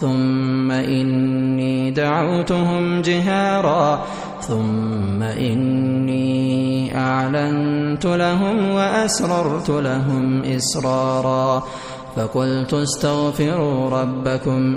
ثم إني دعوتهم جهارا. ثم إني أعلنت لهم وأسررت لهم إسرارا. فقلت استغفروا ربكم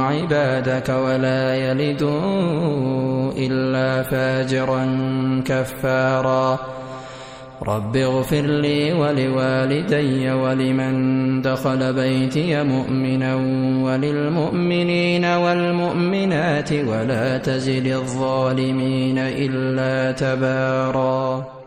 عبادك ولا يلدوا إلا فاجرا كفارا. رب اغفر لي ولوالدي ولمن دخل بيتي مؤمنا وللمؤمنين والمؤمنات ولا تزد الظالمين إلا تباراً.